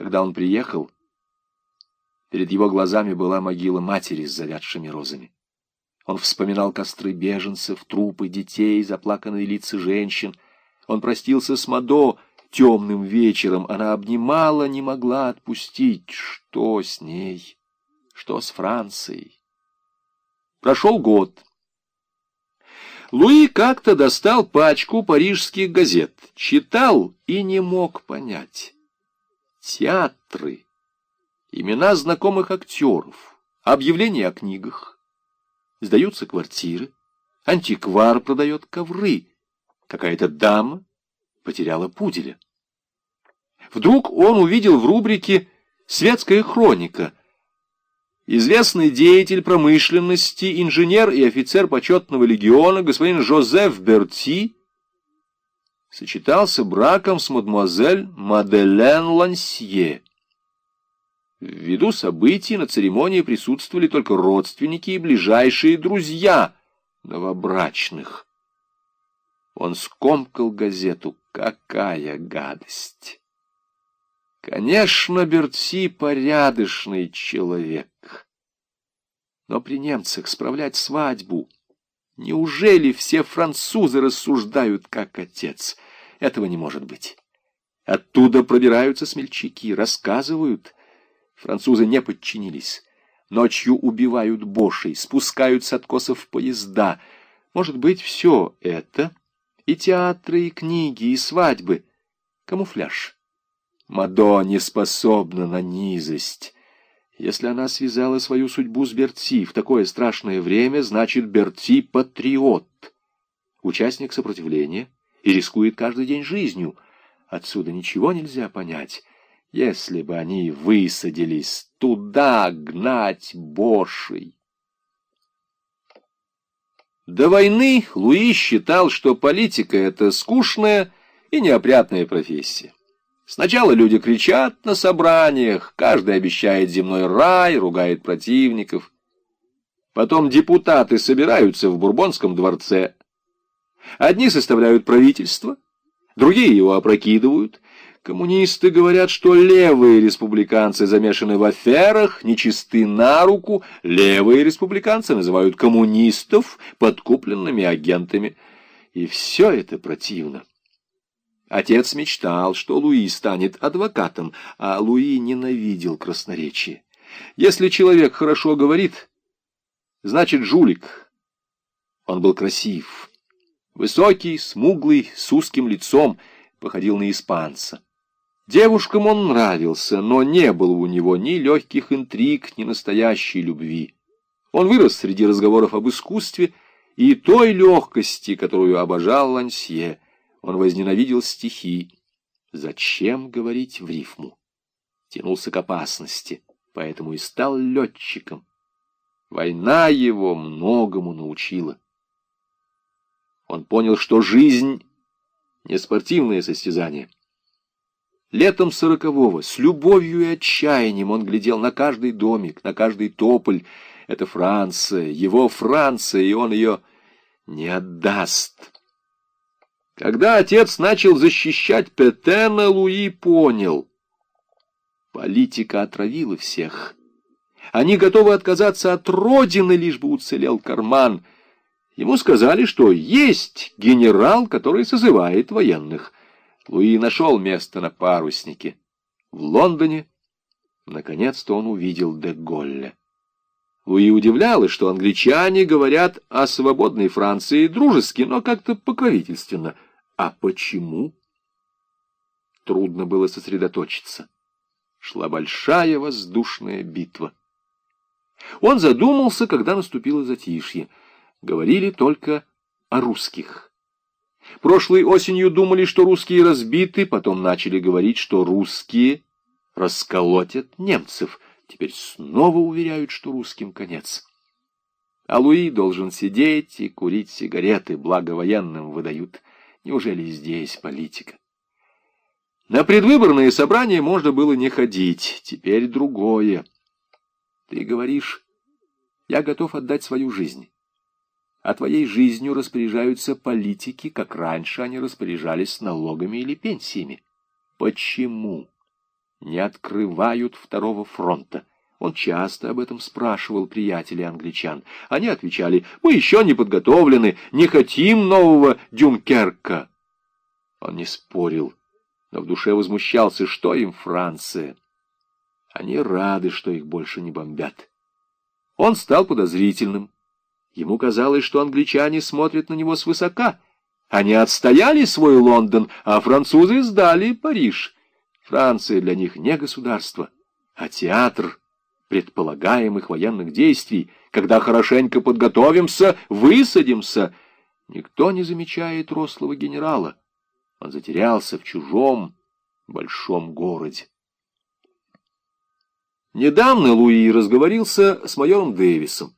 Когда он приехал, перед его глазами была могила матери с завядшими розами. Он вспоминал костры беженцев, трупы детей, заплаканные лица женщин. Он простился с Мадо темным вечером. Она обнимала, не могла отпустить. Что с ней? Что с Францией? Прошел год. Луи как-то достал пачку парижских газет, читал и не мог понять. Театры, имена знакомых актеров, объявления о книгах, сдаются квартиры, антиквар продает ковры, какая-то дама потеряла пуделя. Вдруг он увидел в рубрике «Светская хроника» Известный деятель промышленности, инженер и офицер почетного легиона господин Жозеф Берти сочетался браком с мадемуазель Маделен Лансье. Ввиду событий на церемонии присутствовали только родственники и ближайшие друзья новобрачных. Он скомкал газету. Какая гадость! Конечно, Берти порядочный человек. Но при немцах справлять свадьбу... Неужели все французы рассуждают как отец? Этого не может быть. Оттуда пробираются смельчаки, рассказывают. Французы не подчинились. Ночью убивают бошей, спускают с откосов поезда. Может быть, все это и театры, и книги, и свадьбы. Камуфляж. Мадо не способна на низость. Если она связала свою судьбу с Берти в такое страшное время, значит, Берти — патриот, участник сопротивления и рискует каждый день жизнью. Отсюда ничего нельзя понять. Если бы они высадились туда гнать бошей. До войны Луи считал, что политика — это скучная и неопрятная профессия. Сначала люди кричат на собраниях, каждый обещает земной рай, ругает противников. Потом депутаты собираются в Бурбонском дворце. Одни составляют правительство, другие его опрокидывают, Коммунисты говорят, что левые республиканцы замешаны в аферах, нечисты на руку. Левые республиканцы называют коммунистов подкупленными агентами. И все это противно. Отец мечтал, что Луи станет адвокатом, а Луи ненавидел красноречие. Если человек хорошо говорит, значит жулик. Он был красив. Высокий, смуглый, с узким лицом, походил на испанца. Девушкам он нравился, но не было у него ни легких интриг, ни настоящей любви. Он вырос среди разговоров об искусстве и той легкости, которую обожал Лансье. Он возненавидел стихи. Зачем говорить в рифму? Тянулся к опасности, поэтому и стал летчиком. Война его многому научила. Он понял, что жизнь — не спортивное состязание — Летом сорокового, с любовью и отчаянием он глядел на каждый домик, на каждый тополь. Это Франция, его Франция, и он ее не отдаст. Когда отец начал защищать Петена, Луи понял. Политика отравила всех. Они готовы отказаться от родины, лишь бы уцелел карман. Ему сказали, что есть генерал, который созывает военных. Луи нашел место на паруснике. В Лондоне, наконец-то, он увидел де Голля. Луи удивлялось, что англичане говорят о свободной Франции дружески, но как-то покровительственно. А почему? Трудно было сосредоточиться. Шла большая воздушная битва. Он задумался, когда наступило затишье. Говорили только о русских. Прошлой осенью думали, что русские разбиты, потом начали говорить, что русские расколотят немцев. Теперь снова уверяют, что русским конец. А Луи должен сидеть и курить сигареты, благо военным выдают. Неужели здесь политика? На предвыборные собрания можно было не ходить, теперь другое. Ты говоришь, я готов отдать свою жизнь а твоей жизнью распоряжаются политики, как раньше они распоряжались налогами или пенсиями. Почему? не открывают второго фронта. Он часто об этом спрашивал приятелей англичан. Они отвечали, мы еще не подготовлены, не хотим нового Дюнкерка. Он не спорил, но в душе возмущался, что им Франция. Они рады, что их больше не бомбят. Он стал подозрительным. Ему казалось, что англичане смотрят на него свысока. Они отстояли свой Лондон, а французы сдали Париж. Франция для них не государство, а театр — предполагаемых военных действий, когда хорошенько подготовимся, высадимся. Никто не замечает рослого генерала. Он затерялся в чужом большом городе. Недавно Луи разговорился с майором Дэвисом.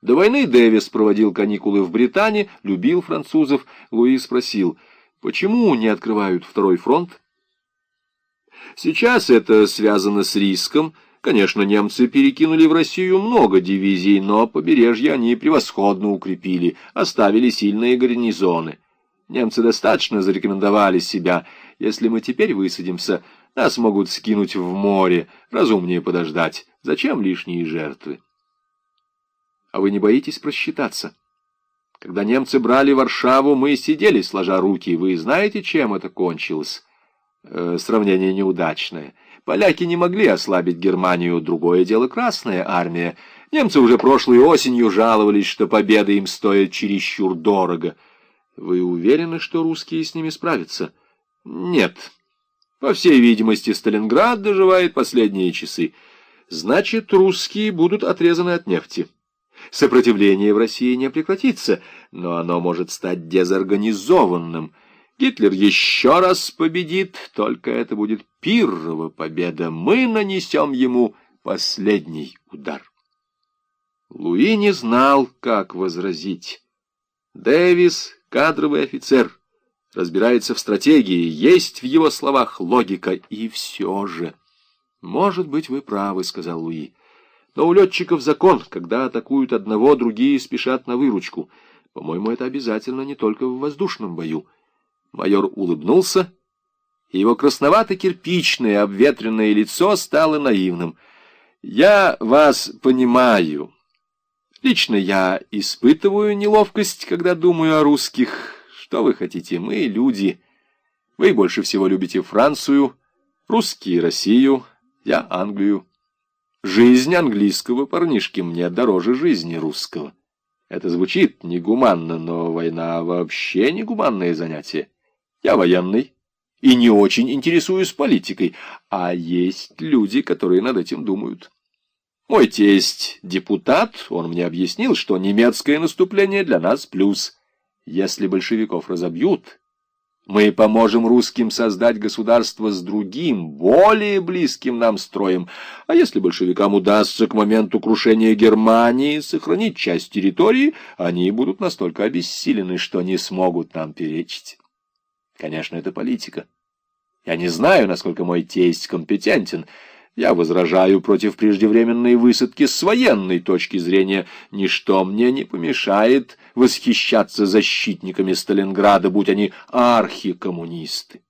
До войны Дэвис проводил каникулы в Британии, любил французов. Луи спросил, почему не открывают второй фронт? Сейчас это связано с риском, Конечно, немцы перекинули в Россию много дивизий, но побережье они превосходно укрепили, оставили сильные гарнизоны. Немцы достаточно зарекомендовали себя. Если мы теперь высадимся, нас могут скинуть в море. Разумнее подождать. Зачем лишние жертвы? А вы не боитесь просчитаться? Когда немцы брали Варшаву, мы сидели, сложа руки. Вы знаете, чем это кончилось? Э, сравнение неудачное. Поляки не могли ослабить Германию, другое дело Красная армия. Немцы уже прошлой осенью жаловались, что победа им стоит чересчур дорого. Вы уверены, что русские с ними справятся? Нет. По всей видимости, Сталинград доживает последние часы. Значит, русские будут отрезаны от нефти. Сопротивление в России не прекратится, но оно может стать дезорганизованным – Гитлер еще раз победит, только это будет пиррова победа. Мы нанесем ему последний удар. Луи не знал, как возразить. Дэвис — кадровый офицер, разбирается в стратегии, есть в его словах логика, и все же... «Может быть, вы правы», — сказал Луи. «Но у летчиков закон, когда атакуют одного, другие спешат на выручку. По-моему, это обязательно не только в воздушном бою». Майор улыбнулся, и его красновато-кирпичное обветренное лицо стало наивным. «Я вас понимаю. Лично я испытываю неловкость, когда думаю о русских. Что вы хотите? Мы люди. Вы больше всего любите Францию, русские — Россию, я — Англию. Жизнь английского парнишки мне дороже жизни русского». Это звучит негуманно, но война вообще негуманное занятие. Я военный и не очень интересуюсь политикой, а есть люди, которые над этим думают. Мой тесть — депутат, он мне объяснил, что немецкое наступление для нас плюс. Если большевиков разобьют, мы поможем русским создать государство с другим, более близким нам строем. А если большевикам удастся к моменту крушения Германии сохранить часть территории, они будут настолько обессилены, что не смогут нам перечить. Конечно, это политика. Я не знаю, насколько мой тесть компетентен. Я возражаю против преждевременной высадки с военной точки зрения. Ничто мне не помешает восхищаться защитниками Сталинграда, будь они архикоммунисты.